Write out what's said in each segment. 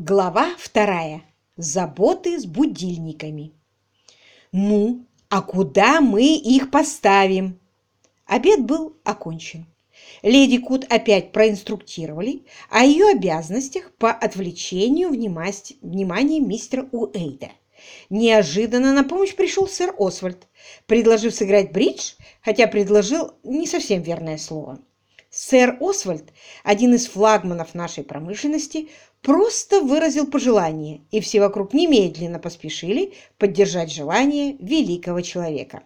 Глава вторая. Заботы с будильниками. Ну, а куда мы их поставим? Обед был окончен. Леди Кут опять проинструктировали о ее обязанностях по отвлечению внимания мистера Уэйда. Неожиданно на помощь пришел сэр Освальд, предложив сыграть бридж, хотя предложил не совсем верное слово. Сэр Освальд, один из флагманов нашей промышленности, просто выразил пожелание, и все вокруг немедленно поспешили поддержать желание великого человека.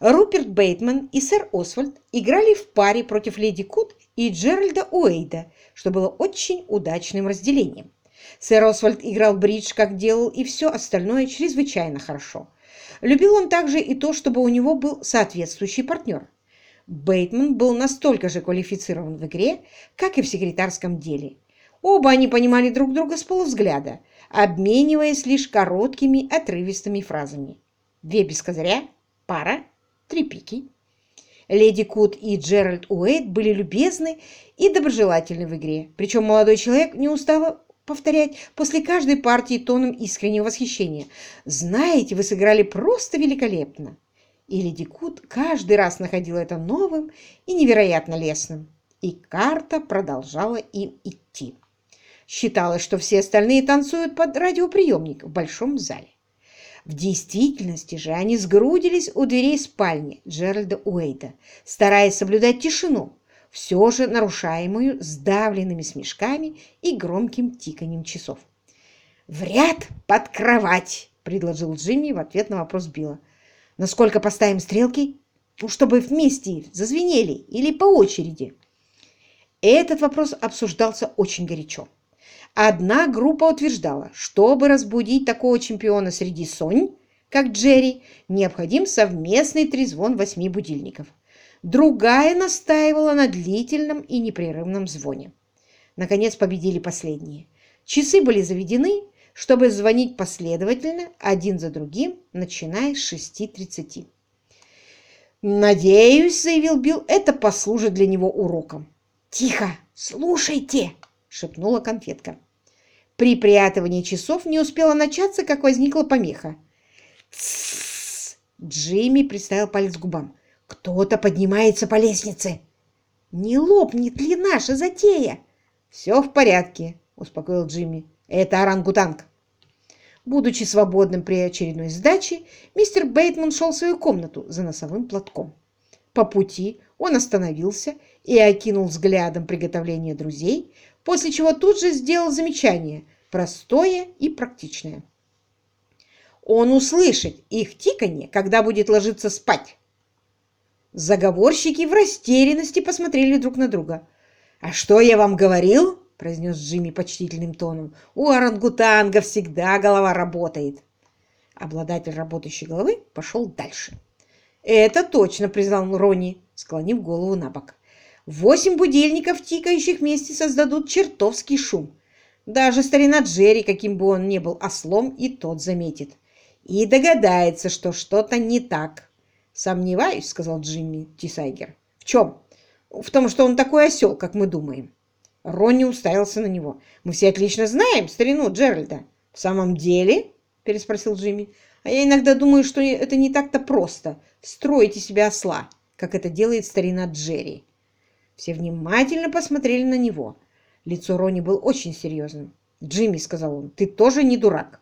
Руперт Бейтман и сэр Освальд играли в паре против леди Кут и Джеральда Уэйда, что было очень удачным разделением. Сэр Освальд играл бридж, как делал и все остальное, чрезвычайно хорошо. Любил он также и то, чтобы у него был соответствующий партнер. Бейтман был настолько же квалифицирован в игре, как и в секретарском деле. Оба они понимали друг друга с полувзгляда, обмениваясь лишь короткими отрывистыми фразами. Две без козыря, пара, три пики. Леди Кут и Джеральд Уэйт были любезны и доброжелательны в игре, причем молодой человек не устал повторять после каждой партии тоном искреннего восхищения. «Знаете, вы сыграли просто великолепно!» и Леди Кут каждый раз находила это новым и невероятно лесным. И карта продолжала им идти. Считалось, что все остальные танцуют под радиоприемник в большом зале. В действительности же они сгрудились у дверей спальни Джеральда Уэйда, стараясь соблюдать тишину, все же нарушаемую сдавленными смешками и громким тиканьем часов. «В ряд под кровать!» – предложил Джимми в ответ на вопрос Билла. Насколько поставим стрелки? Ну, чтобы вместе зазвенели или по очереди. Этот вопрос обсуждался очень горячо. Одна группа утверждала, чтобы разбудить такого чемпиона среди сонь, как Джерри, необходим совместный трезвон восьми будильников. Другая настаивала на длительном и непрерывном звоне. Наконец победили последние. Часы были заведены, чтобы звонить последовательно один за другим, начиная с 6.30. «Надеюсь, — заявил Билл, — это послужит для него уроком». «Тихо! Слушайте!» — шепнула конфетка. При приятывании часов не успела начаться, как возникла помеха. «Тссс!» — Джимми приставил палец к губам. «Кто-то поднимается по лестнице!» «Не лопнет ли наша затея?» «Все в порядке», — успокоил Джимми. «Это орангутанг». Будучи свободным при очередной сдаче, мистер Бейтман шел в свою комнату за носовым платком. По пути он остановился и окинул взглядом приготовление друзей, после чего тут же сделал замечание, простое и практичное. Он услышит их тиканье, когда будет ложиться спать. Заговорщики в растерянности посмотрели друг на друга. «А что я вам говорил?» — произнес Джимми почтительным тоном. «У орангутанга всегда голова работает». Обладатель работающей головы пошел дальше. «Это точно», — признал Ронни, склонив голову на бок. «Восемь будильников, тикающих вместе, создадут чертовский шум. Даже старина Джерри, каким бы он ни был ослом, и тот заметит. И догадается, что что-то не так». «Сомневаюсь», — сказал Джимми Тисайгер. «В чем?» «В том, что он такой осел, как мы думаем». Ронни уставился на него. «Мы все отлично знаем старину Джеральда». «В самом деле?» – переспросил Джимми. «А я иногда думаю, что это не так-то просто – строить из себя осла, как это делает старина Джерри». Все внимательно посмотрели на него. Лицо Ронни было очень серьезным. «Джимми», – сказал он, – «ты тоже не дурак».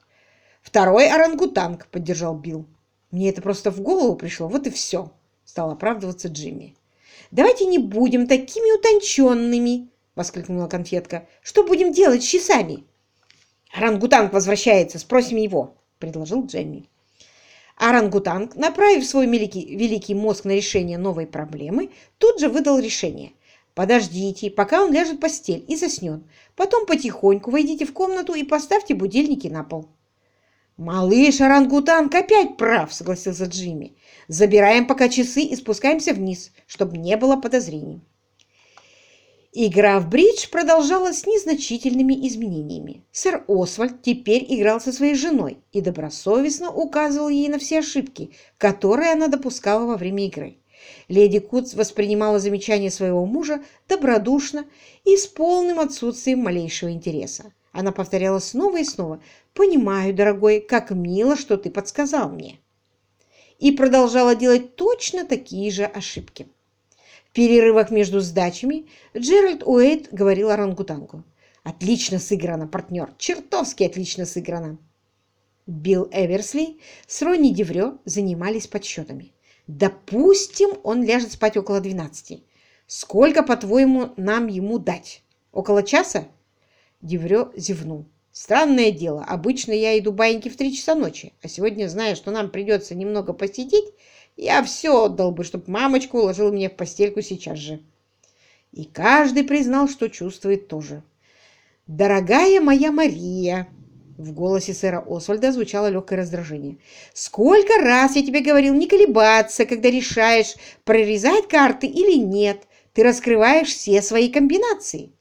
«Второй орангутанг», – поддержал Билл. «Мне это просто в голову пришло, вот и все», – стал оправдываться Джимми. «Давайте не будем такими утонченными», — воскликнула конфетка. «Что будем делать с часами?» «Орангутанг возвращается, спросим его», — предложил Джемми. Орангутанг, направив свой великий, великий мозг на решение новой проблемы, тут же выдал решение. «Подождите, пока он ляжет в постель и заснет. Потом потихоньку войдите в комнату и поставьте будильники на пол». «Малыш орангутанг опять прав», — согласился Джимми. «Забираем пока часы и спускаемся вниз, чтобы не было подозрений». Игра в бридж продолжалась с незначительными изменениями. Сэр Освальд теперь играл со своей женой и добросовестно указывал ей на все ошибки, которые она допускала во время игры. Леди Кутс воспринимала замечания своего мужа добродушно и с полным отсутствием малейшего интереса. Она повторяла снова и снова. «Понимаю, дорогой, как мило, что ты подсказал мне». И продолжала делать точно такие же ошибки. В перерывах между сдачами Джеральд Уэйт говорил орангутангу. «Отлично сыграно, партнер! Чертовски отлично сыграно!» Билл Эверсли с Ронни Деврё занимались подсчетами. «Допустим, он ляжет спать около двенадцати. Сколько, по-твоему, нам ему дать? Около часа?» Деврё зевнул. «Странное дело. Обычно я иду баиньки в три часа ночи, а сегодня, зная, что нам придется немного посидеть, я все отдал бы, чтобы мамочка уложила меня в постельку сейчас же». И каждый признал, что чувствует тоже. «Дорогая моя Мария!» В голосе сэра Освальда звучало легкое раздражение. «Сколько раз я тебе говорил не колебаться, когда решаешь, прорезать карты или нет. Ты раскрываешь все свои комбинации».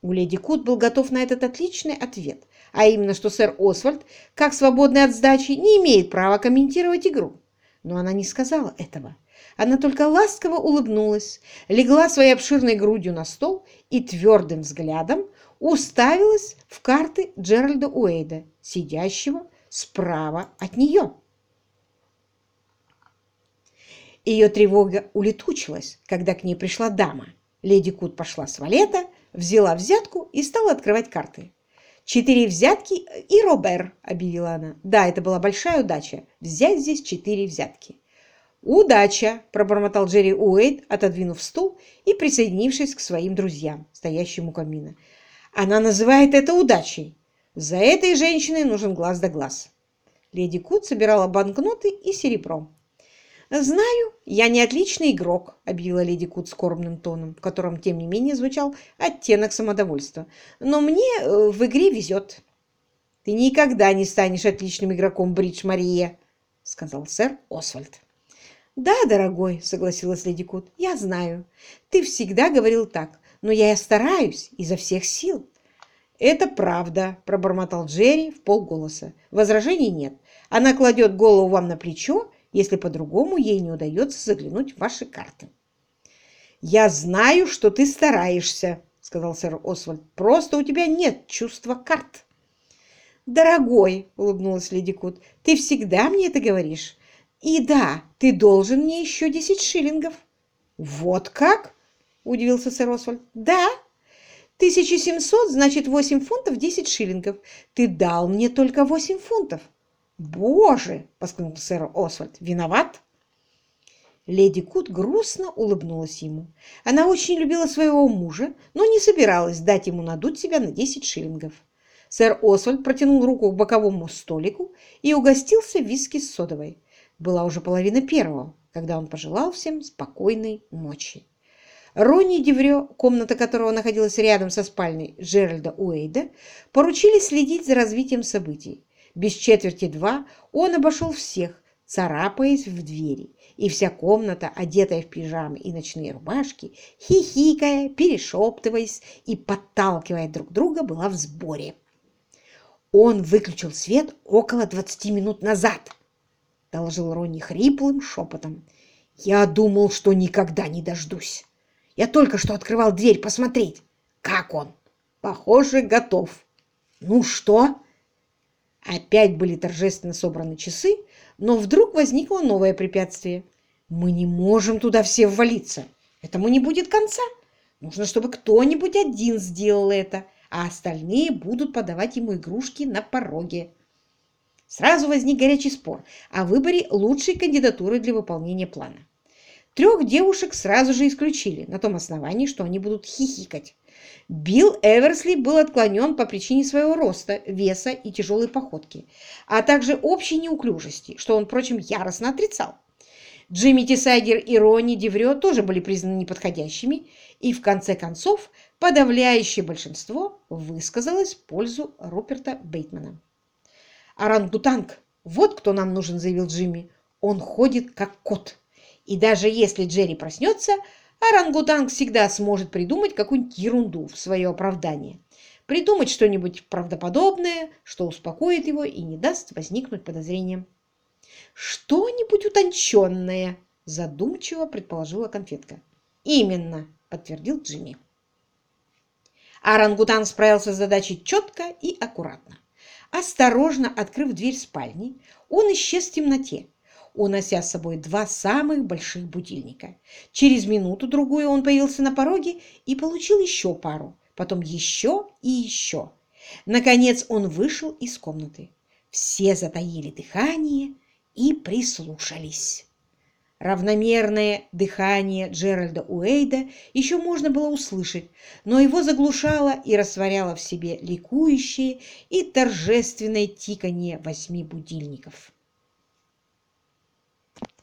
У леди Кут был готов на этот отличный ответ, а именно, что сэр Освальд, как свободный от сдачи, не имеет права комментировать игру. Но она не сказала этого. Она только ласково улыбнулась, легла своей обширной грудью на стол и твердым взглядом уставилась в карты Джеральда Уэйда, сидящего справа от нее. Ее тревога улетучилась, когда к ней пришла дама. Леди Кут пошла с валета, взяла взятку и стала открывать карты. «Четыре взятки и Робер», — объявила она. «Да, это была большая удача. Взять здесь четыре взятки». «Удача!» – пробормотал Джерри Уэйд, отодвинув стул и присоединившись к своим друзьям, стоящим у камина. «Она называет это удачей. За этой женщиной нужен глаз да глаз». Леди Кут собирала банкноты и серебро. «Знаю, я не отличный игрок», — объявила леди Кут скорбным тоном, в котором, тем не менее, звучал оттенок самодовольства. «Но мне э, в игре везет». «Ты никогда не станешь отличным игроком, Бридж Мария», — сказал сэр Освальд. «Да, дорогой», — согласилась леди Кут, — «я знаю. Ты всегда говорил так, но я и стараюсь изо всех сил». «Это правда», — пробормотал Джерри в полголоса. «Возражений нет. Она кладет голову вам на плечо если по-другому ей не удается заглянуть в ваши карты. «Я знаю, что ты стараешься», — сказал сэр Освальд. «Просто у тебя нет чувства карт». «Дорогой», — улыбнулась леди Кут, — «ты всегда мне это говоришь. И да, ты должен мне еще десять шиллингов». «Вот как?» — удивился сэр Освальд. «Да, 1700, значит, 8 фунтов 10 шиллингов. Ты дал мне только 8 фунтов». «Боже!» — воскликнул сэр Освальд. «Виноват?» Леди Кут грустно улыбнулась ему. Она очень любила своего мужа, но не собиралась дать ему надуть себя на 10 шиллингов. Сэр Освальд протянул руку к боковому столику и угостился виски с содовой. Была уже половина первого, когда он пожелал всем спокойной ночи. Ронни Деврё, комната которого находилась рядом со спальней Джеральда Уэйда, поручили следить за развитием событий. Без четверти два он обошел всех, царапаясь в двери, и вся комната, одетая в пижамы и ночные рубашки, хихикая, перешептываясь и подталкивая друг друга, была в сборе. «Он выключил свет около двадцати минут назад», — доложил Ронни хриплым шепотом. «Я думал, что никогда не дождусь. Я только что открывал дверь посмотреть. Как он? Похоже, готов. Ну что?» Опять были торжественно собраны часы, но вдруг возникло новое препятствие. Мы не можем туда все ввалиться. Этому не будет конца. Нужно, чтобы кто-нибудь один сделал это, а остальные будут подавать ему игрушки на пороге. Сразу возник горячий спор о выборе лучшей кандидатуры для выполнения плана. Трех девушек сразу же исключили на том основании, что они будут хихикать. Билл Эверсли был отклонен по причине своего роста, веса и тяжелой походки, а также общей неуклюжести, что он, впрочем, яростно отрицал. Джимми Тисайгер и Ронни Деврё тоже были признаны неподходящими, и в конце концов подавляющее большинство высказалось в пользу Руперта Бейтмана. «Орангутанг, вот кто нам нужен», — заявил Джимми. «Он ходит как кот, и даже если Джерри проснется, орангутанг всегда сможет придумать какую-нибудь ерунду в свое оправдание. Придумать что-нибудь правдоподобное, что успокоит его и не даст возникнуть подозрениям. «Что-нибудь утонченное», – задумчиво предположила конфетка. «Именно», – подтвердил Джимми. Орангутан справился с задачей четко и аккуратно. Осторожно открыв дверь спальни, он исчез в темноте, унося с собой два самых больших будильника. Через минуту-другую он появился на пороге и получил еще пару, потом еще и еще. Наконец он вышел из комнаты. Все затаили дыхание и прислушались. Равномерное дыхание Джеральда Уэйда еще можно было услышать, но его заглушало и растворяло в себе ликующее и торжественное тиканье восьми будильников.